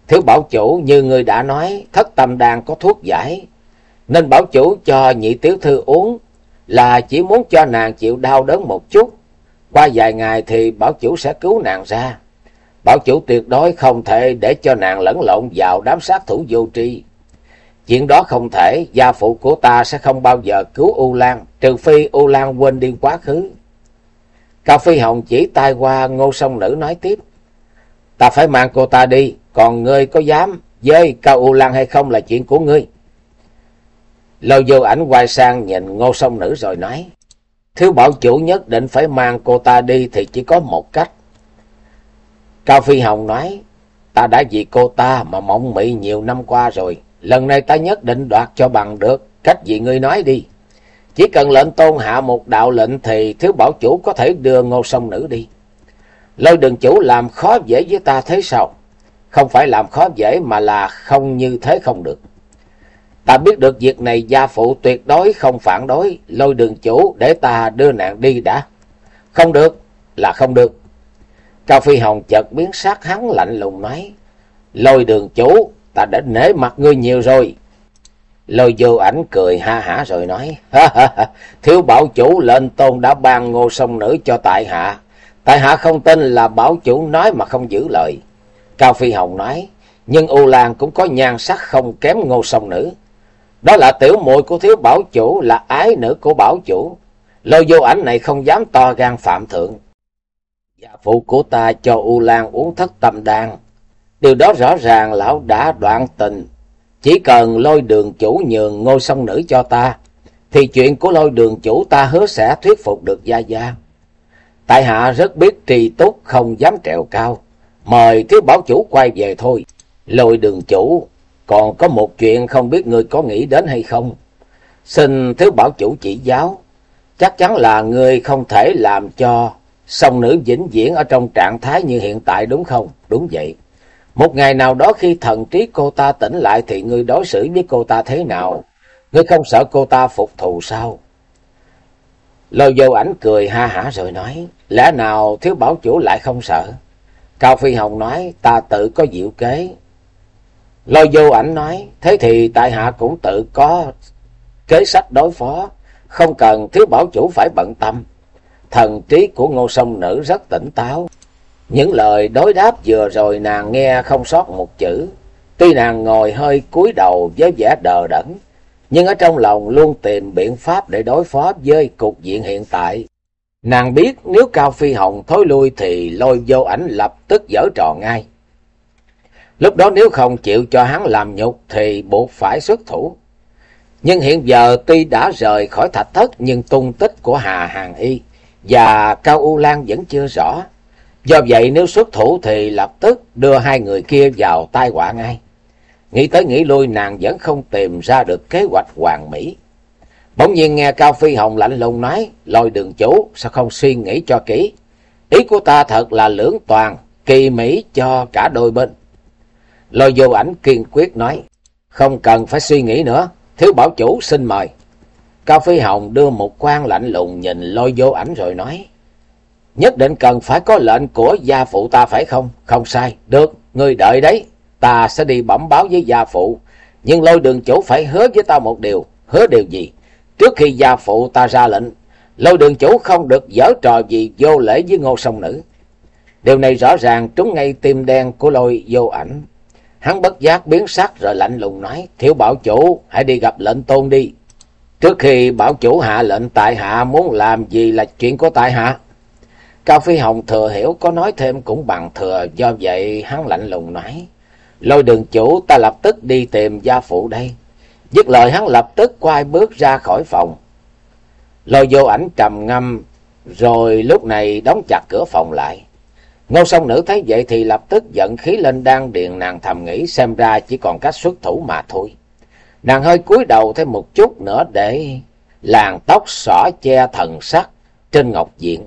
Thiếu bảo chủ như người đã nói, thất tâm đan có thuốc giải, nên bảo chủ cho nhị tiểu thư uống là chỉ muốn cho nàng chịu đau đớn một chút. Qua vài ngày thì bảo chủ sẽ cứu nàng ra. Bảo chủ tuyệt đối không thể để cho nàng lẫn lộn vào đám sát thủ vô tri. Chuyện đó không thể, gia phụ của ta sẽ không bao giờ cứu U Lan, trừ phi U Lan quên đi quá khứ. Cao Phi Hồng chỉ tay qua ngô sông nữ nói tiếp. Ta phải mang cô ta đi, còn ngươi có dám với Cao U Lan hay không là chuyện của ngươi. Lâu vô ảnh quay sang nhìn ngô sông nữ rồi nói. Thiếu bảo chủ nhất định phải mang cô ta đi thì chỉ có một cách. Cao Phi Hồng nói, ta đã vì cô ta mà mộng mị nhiều năm qua rồi. Lần này ta nhất định đoạt cho bằng được, cách gì ngươi nói đi. Chỉ cần lệnh tôn hạ một đạo lệnh thì thiếu bảo chủ có thể đưa ngô sông nữ đi. Lôi đường chủ làm khó dễ với ta thế sao? Không phải làm khó dễ mà là không như thế không được. Ta biết được việc này gia phụ tuyệt đối không phản đối. Lôi đường chủ để ta đưa nàng đi đã. Không được, là không được. Cao Phi Hồng chợt biến sắc, hắn lạnh lùng nói. Lôi đường chủ, ta đã nể mặt ngươi nhiều rồi. Lôi vô ảnh cười ha hả rồi nói. Thiếu bảo chủ lên tôn đã ban ngô sông nữ cho tại hạ. Tại hạ không tin là bảo chủ nói mà không giữ lời. Cao Phi Hồng nói. Nhưng U Lan cũng có nhan sắc không kém ngô sông nữ. Đó là tiểu muội của thiếu bảo chủ, là ái nữ của bảo chủ. Lôi vô ảnh này không dám to gan phạm thượng. Gia phụ của ta cho U Lan uống thất tâm đan. Điều đó rõ ràng lão đã đoạn tình. Chỉ cần lôi đường chủ nhường ngôi sông nữ cho ta, thì chuyện của lôi đường chủ ta hứa sẽ thuyết phục được Gia Gia. Tại hạ rất biết trì túc không dám trèo cao. Mời thiếu bảo chủ quay về thôi. Lôi đường chủ còn có một chuyện không biết ngươi có nghĩ đến hay không. Xin thiếu bảo chủ chỉ giáo. Chắc chắn là ngươi không thể làm cho song nữ vĩnh viễn ở trong trạng thái như hiện tại đúng không? Đúng vậy. Một ngày nào đó khi thần trí cô ta tỉnh lại thì ngươi đối xử với cô ta thế nào? Ngươi không sợ cô ta phục thù sao? Lôi vô ảnh cười ha hả rồi nói, lẽ nào thiếu bảo chủ lại không sợ? Cao Phi Hồng nói, ta tự có diệu kế, Lôi vô ảnh nói, thế thì tại hạ cũng tự có kế sách đối phó, không cần thiếu bảo chủ phải bận tâm. Thần trí của ngô sông nữ rất tỉnh táo. Những lời đối đáp vừa rồi nàng nghe không sót một chữ. Tuy nàng ngồi hơi cúi đầu với vẻ đờ đẫn, nhưng ở trong lòng luôn tìm biện pháp để đối phó với cục diện hiện tại. Nàng biết nếu Cao Phi Hồng thối lui thì lôi vô ảnh lập tức dở trò ngay. Lúc đó nếu không chịu cho hắn làm nhục thì buộc phải xuất thủ. Nhưng hiện giờ tuy đã rời khỏi thạch thất nhưng tung tích của Hà Hàng Y và Cao U Lan vẫn chưa rõ. Do vậy nếu xuất thủ thì lập tức đưa hai người kia vào tai họa ngay. Nghĩ tới nghĩ lui nàng vẫn không tìm ra được kế hoạch hoàn mỹ. Bỗng nhiên nghe Cao Phi Hồng lạnh lùng nói, lôi đường chủ, sao không suy nghĩ cho kỹ. Ý của ta thật là lưỡng toàn, kỳ mỹ cho cả đôi bên. Lôi vô ảnh kiên quyết nói, không cần phải suy nghĩ nữa, thiếu bảo chủ xin mời. Cao Phi Hồng đưa một quan lạnh lùng nhìn lôi vô ảnh rồi nói, nhất định cần phải có lệnh của gia phụ ta phải không? Không sai, được, ngươi đợi đấy, ta sẽ đi bẩm báo với gia phụ. Nhưng lôi đường chủ phải hứa với ta một điều, hứa điều gì? Trước khi gia phụ ta ra lệnh, lôi đường chủ không được giở trò gì vô lễ với ngô sông nữ. Điều này rõ ràng trúng ngay tim đen của lôi vô ảnh. Hắn bất giác biến sắc rồi lạnh lùng nói, thiếu bảo chủ, hãy đi gặp lệnh tôn đi. Trước khi bảo chủ hạ lệnh tại hạ muốn làm gì là chuyện của tại hạ. Cao Phi Hồng thừa hiểu có nói thêm cũng bằng thừa, do vậy hắn lạnh lùng nói. Lôi đường chủ ta lập tức đi tìm gia phụ đây. Dứt lời hắn lập tức quay bước ra khỏi phòng. Lôi vô ảnh trầm ngâm, rồi lúc này đóng chặt cửa phòng lại. Ngô song nữ thấy vậy thì lập tức giận khí lên đang điền nàng thầm nghĩ xem ra chỉ còn cách xuất thủ mà thôi. Nàng hơi cúi đầu thêm một chút nữa để làn tóc xỏ che thần sắc trên ngọc diện.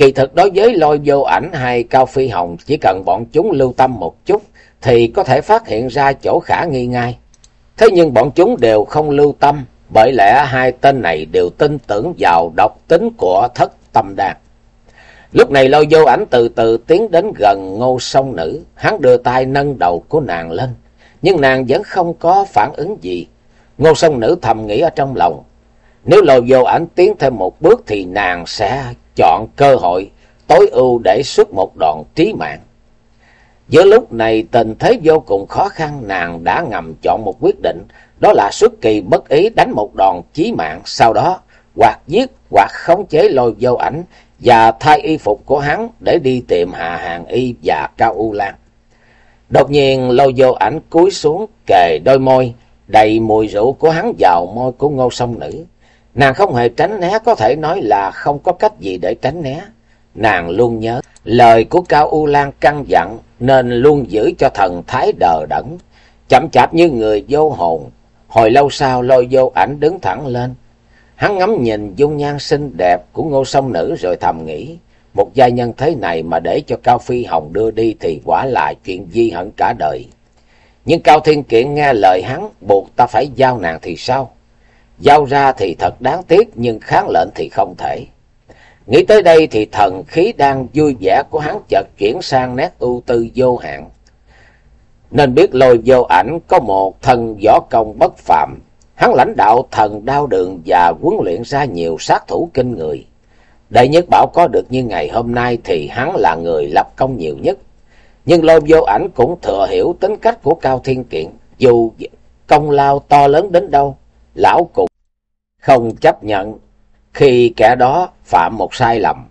Kỳ thực đối với lôi vô ảnh hay cao phi hồng chỉ cần bọn chúng lưu tâm một chút thì có thể phát hiện ra chỗ khả nghi ngay. Thế nhưng bọn chúng đều không lưu tâm bởi lẽ hai tên này đều tin tưởng vào độc tính của thất tâm đàn. Lúc này lôi vô ảnh từ từ tiến đến gần ngô sông nữ, hắn đưa tay nâng đầu của nàng lên, nhưng nàng vẫn không có phản ứng gì. Ngô sông nữ thầm nghĩ ở trong lòng, nếu lôi vô ảnh tiến thêm một bước thì nàng sẽ chọn cơ hội tối ưu để xuất một đòn trí mạng. Giữa lúc này tình thế vô cùng khó khăn, nàng đã ngầm chọn một quyết định, đó là xuất kỳ bất ý đánh một đòn chí mạng, sau đó hoặc giết hoặc khống chế lôi vô ảnh và thay y phục của hắn để đi tìm Hạ Hàng Y và Cao U Lan. Đột nhiên lôi vô ảnh cúi xuống kề đôi môi, đầy mùi rượu của hắn vào môi của ngô sông nữ. Nàng không hề tránh né, có thể nói là không có cách gì để tránh né. Nàng luôn nhớ lời của Cao U Lan căn dặn nên luôn giữ cho thần thái đờ đẫn, chậm chạp như người vô hồn. Hồi lâu sau lôi vô ảnh đứng thẳng lên. Hắn ngắm nhìn dung nhan xinh đẹp của ngô sông nữ rồi thầm nghĩ, một gia nhân thế này mà để cho Cao Phi Hồng đưa đi thì quả là chuyện di hận cả đời. Nhưng Cao Thiên Kiện nghe lời hắn, buộc ta phải giao nàng thì sao? Giao ra thì thật đáng tiếc, nhưng kháng lệnh thì không thể. Nghĩ tới đây thì thần khí đang vui vẻ của hắn chợt chuyển sang nét ưu tư vô hạn. Nên biết lôi vô ảnh có một thần võ công bất phạm. Hắn lãnh đạo thần đao đường và huấn luyện ra nhiều sát thủ kinh người. Đệ nhất bảo có được như ngày hôm nay thì hắn là người lập công nhiều nhất. Nhưng lôi vô ảnh cũng thừa hiểu tính cách của Cao Thiên Kiện. Dù công lao to lớn đến đâu, lão cũng không chấp nhận khi kẻ đó phạm một sai lầm.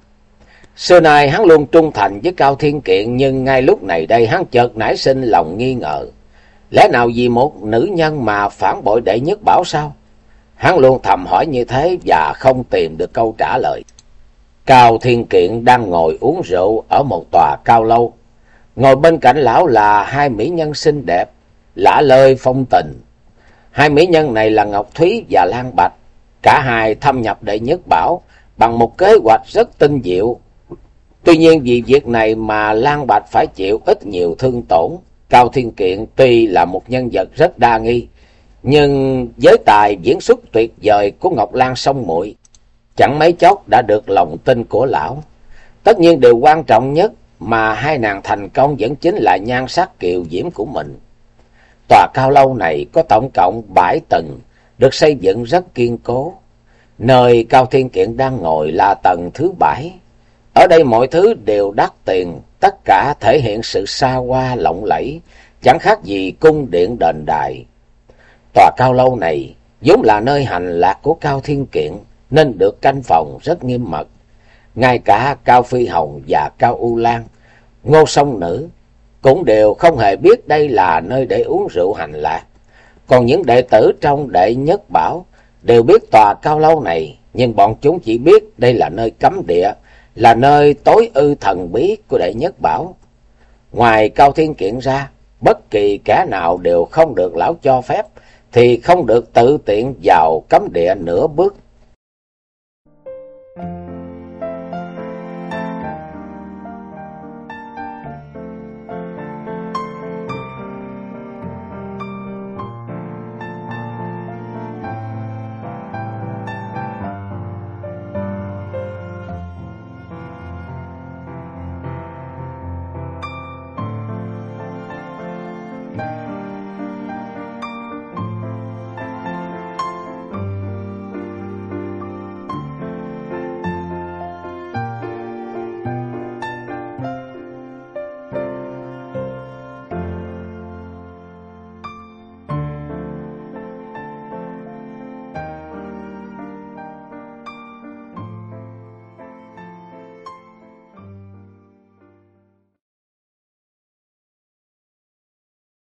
Xưa nay hắn luôn trung thành với Cao Thiên Kiện nhưng ngay lúc này đây hắn chợt nảy sinh lòng nghi ngờ. Lẽ nào vì một nữ nhân mà phản bội đệ nhất bảo sao? Hắn luôn thầm hỏi như thế và không tìm được câu trả lời. Cao Thiên Kiện đang ngồi uống rượu ở một tòa cao lâu. Ngồi bên cạnh lão là hai mỹ nhân xinh đẹp, lã lơi phong tình. Hai mỹ nhân này là Ngọc Thúy và Lan Bạch. Cả hai thâm nhập đệ nhất bảo bằng một kế hoạch rất tinh diệu. Tuy nhiên vì việc này mà Lan Bạch phải chịu ít nhiều thương tổn. Cao Thiên Kiện tuy là một nhân vật rất đa nghi, nhưng với tài diễn xuất tuyệt vời của Ngọc Lan sông muội chẳng mấy chốc đã được lòng tin của lão. Tất nhiên điều quan trọng nhất mà hai nàng thành công vẫn chính là nhan sắc kiều diễm của mình. Tòa cao lâu này có tổng cộng bảy tầng, được xây dựng rất kiên cố. Nơi Cao Thiên Kiện đang ngồi là tầng thứ bảy. Ở đây mọi thứ đều đắt tiền, tất cả thể hiện sự xa hoa lộng lẫy, chẳng khác gì cung điện đền đài. Tòa cao lâu này vốn là nơi hành lạc của Cao Thiên Kiện, nên được canh phòng rất nghiêm mật. Ngay cả Cao Phi Hồng và Cao U Lan, Ngô Sông Nữ cũng đều không hề biết đây là nơi để uống rượu hành lạc. Còn những đệ tử trong đệ nhất bảo đều biết tòa cao lâu này, nhưng bọn chúng chỉ biết đây là nơi cấm địa, là nơi tối ư thần bí của đệ nhất bảo. Ngoài Cao Thiên Kiện ra, bất kỳ kẻ nào đều không được lão cho phép, thì không được tự tiện vào cấm địa nửa bước